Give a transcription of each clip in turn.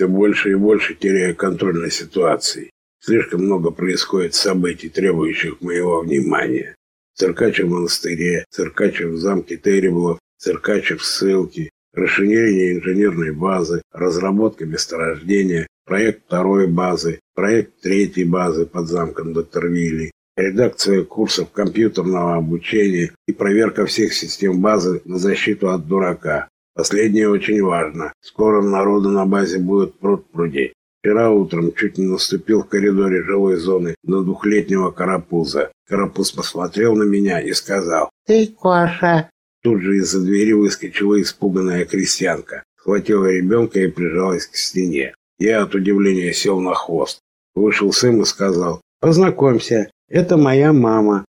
все больше и больше теряя контроль над ситуацией. Слишком много происходит событий, требующих моего внимания. Циркач в монастыре, циркач в замке Теребулов, циркач в ссылке, расширение инженерной базы, разработка месторождения, проект второй базы, проект третьей базы под замком Докторвилли, редакция курсов компьютерного обучения и проверка всех систем базы на защиту от дурака. Последнее очень важно. Скоро народу на базе будет пруд пруди. Вчера утром чуть не наступил в коридоре жилой зоны на двухлетнего карапуза. Карапуз посмотрел на меня и сказал «Ты Коша». Тут же из-за двери выскочила испуганная крестьянка. Схватила ребенка и прижалась к стене. Я от удивления сел на хвост. Вышел сын и сказал «Познакомься, это моя мама».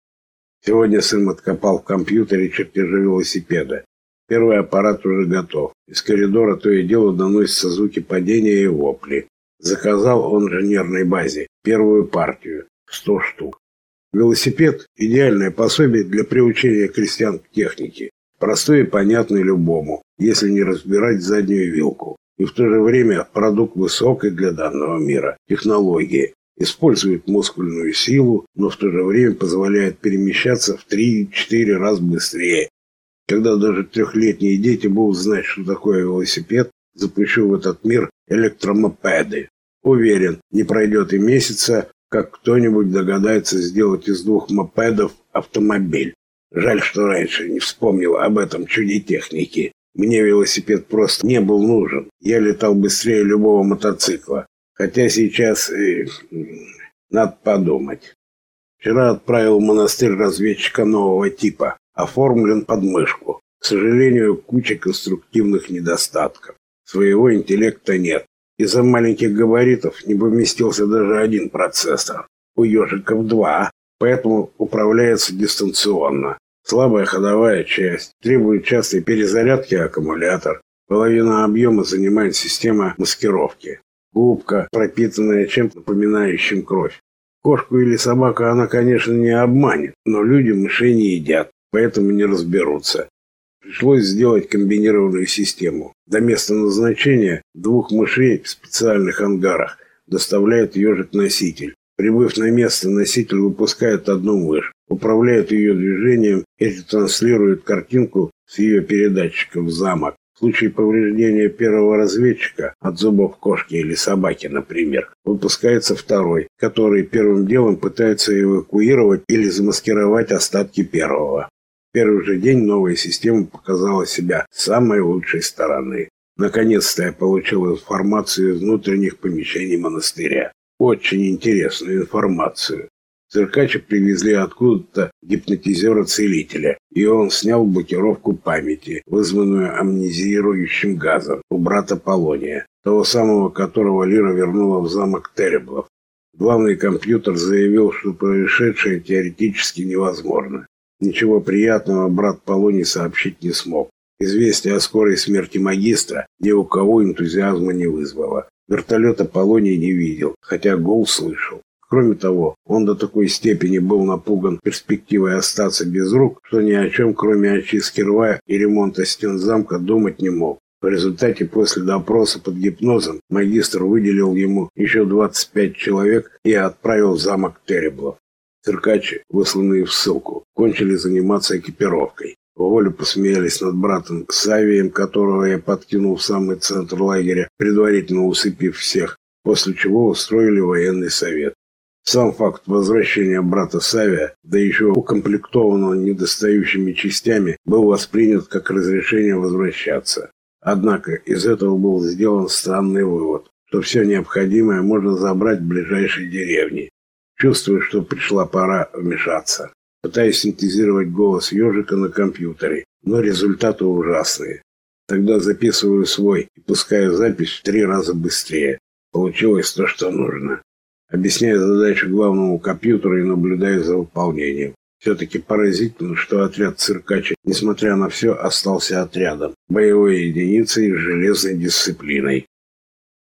Сегодня сын откопал в компьютере чертежи велосипеда. Первый аппарат уже готов. Из коридора то и дело доносятся звуки падения и вопли. Заказал он инженерной базе первую партию, 100 штук. Велосипед – идеальное пособие для приучения крестьян к технике. Простой и понятный любому, если не разбирать заднюю вилку. И в то же время продукт высокой для данного мира технологии. Использует мускульную силу, но в то же время позволяет перемещаться в 3-4 раз быстрее. Когда даже трехлетние дети будут знать, что такое велосипед, запущу в этот мир электромопеды. Уверен, не пройдет и месяца, как кто-нибудь догадается сделать из двух мопедов автомобиль. Жаль, что раньше не вспомнил об этом чуде техники. Мне велосипед просто не был нужен. Я летал быстрее любого мотоцикла. Хотя сейчас э, надо подумать. Вчера отправил в монастырь разведчика нового типа. Оформлен под мышку. К сожалению, куча конструктивных недостатков. Своего интеллекта нет. Из-за маленьких габаритов не поместился даже один процессор. У ежиков два, поэтому управляется дистанционно. Слабая ходовая часть, требует частой перезарядки аккумулятор. Половина объема занимает система маскировки. Губка, пропитанная чем-то напоминающим кровь. Кошку или собаку она, конечно, не обманет, но люди мышей не едят, поэтому не разберутся. Пришлось сделать комбинированную систему. До места назначения двух мышей в специальных ангарах доставляет ежик-носитель. Прибыв на место, носитель выпускает одну мышь, управляет ее движением и ретранслирует картинку с ее передатчика в замок. В случае повреждения первого разведчика от зубов кошки или собаки, например, выпускается второй, который первым делом пытается эвакуировать или замаскировать остатки первого первый же день новая система показала себя с самой лучшей стороны. Наконец-то я получил информацию из внутренних помещений монастыря. Очень интересную информацию. Циркача привезли откуда-то гипнотизера-целителя, и он снял блокировку памяти, вызванную амнезирующим газом у брата Полония, того самого, которого Лира вернула в замок Тереблов. Главный компьютер заявил, что происшедшее теоретически невозможно. Ничего приятного брат Полоний сообщить не смог. Известие о скорой смерти магистра ни у кого энтузиазма не вызвало. Вертолета Полоний не видел, хотя гол слышал. Кроме того, он до такой степени был напуган перспективой остаться без рук, что ни о чем, кроме очистки рва и ремонта стен замка, думать не мог. В результате после допроса под гипнозом магистр выделил ему еще 25 человек и отправил в замок Тереблов. Циркачи, высланные в ссылку, кончили заниматься экипировкой. Волю посмеялись над братом Савием, которого я подкинул в самый центр лагеря, предварительно усыпив всех, после чего устроили военный совет. Сам факт возвращения брата Савия, да еще укомплектованного недостающими частями, был воспринят как разрешение возвращаться. Однако из этого был сделан странный вывод, что все необходимое можно забрать в ближайшей деревне. Чувствую, что пришла пора вмешаться. Пытаюсь синтезировать голос ежика на компьютере, но результаты ужасные. Тогда записываю свой и пускаю запись в три раза быстрее. Получилось то, что нужно. Объясняю задачу главному компьютеру и наблюдаю за выполнением. Все-таки поразительно, что отряд циркача, несмотря на все, остался отрядом. Боевой единицей с железной дисциплиной.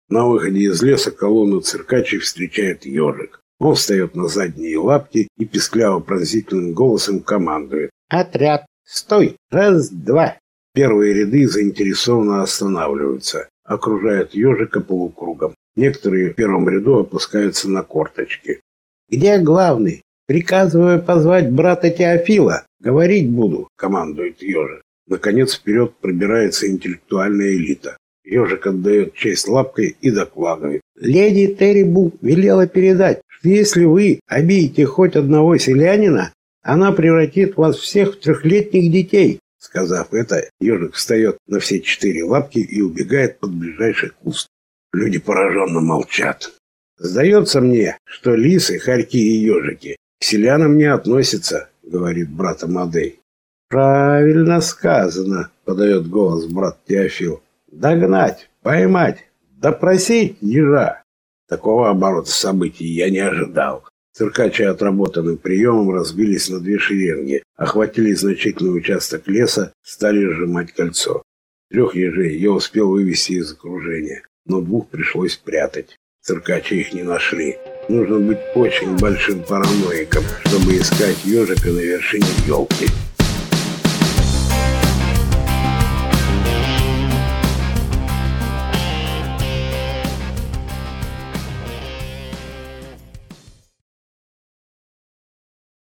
На выходе из леса колонну циркачей встречает ежик. Он встает на задние лапки и пискляво-пронзительным голосом командует. «Отряд! Стой! Раз, два!» Первые ряды заинтересованно останавливаются. окружают ежика полукругом. Некоторые в первом ряду опускаются на корточки. «Где главный? Приказываю позвать брата Теофила. Говорить буду», — командует ежик. Наконец вперед пробирается интеллектуальная элита. Ежик отдает честь лапкой и докладывает. «Леди Террибу велела передать, что если вы обидите хоть одного селянина, она превратит вас всех в трехлетних детей». Сказав это, ежик встает на все четыре лапки и убегает под ближайший куст. Люди пораженно молчат. «Сдается мне, что лисы, хорьки и ежики к селянам не относятся», — говорит брат Амадей. «Правильно сказано», — подает голос брат Теофил. «Догнать, поймать, допросить ежа». Такого оборота событий я не ожидал. Циркачи отработанным приемом разбились на две шеренги, охватили значительный участок леса, стали сжимать кольцо. Трех ежей я успел вывести из окружения, но двух пришлось прятать. Циркачи их не нашли. Нужно быть очень большим параноиком, чтобы искать ежика на вершине елки.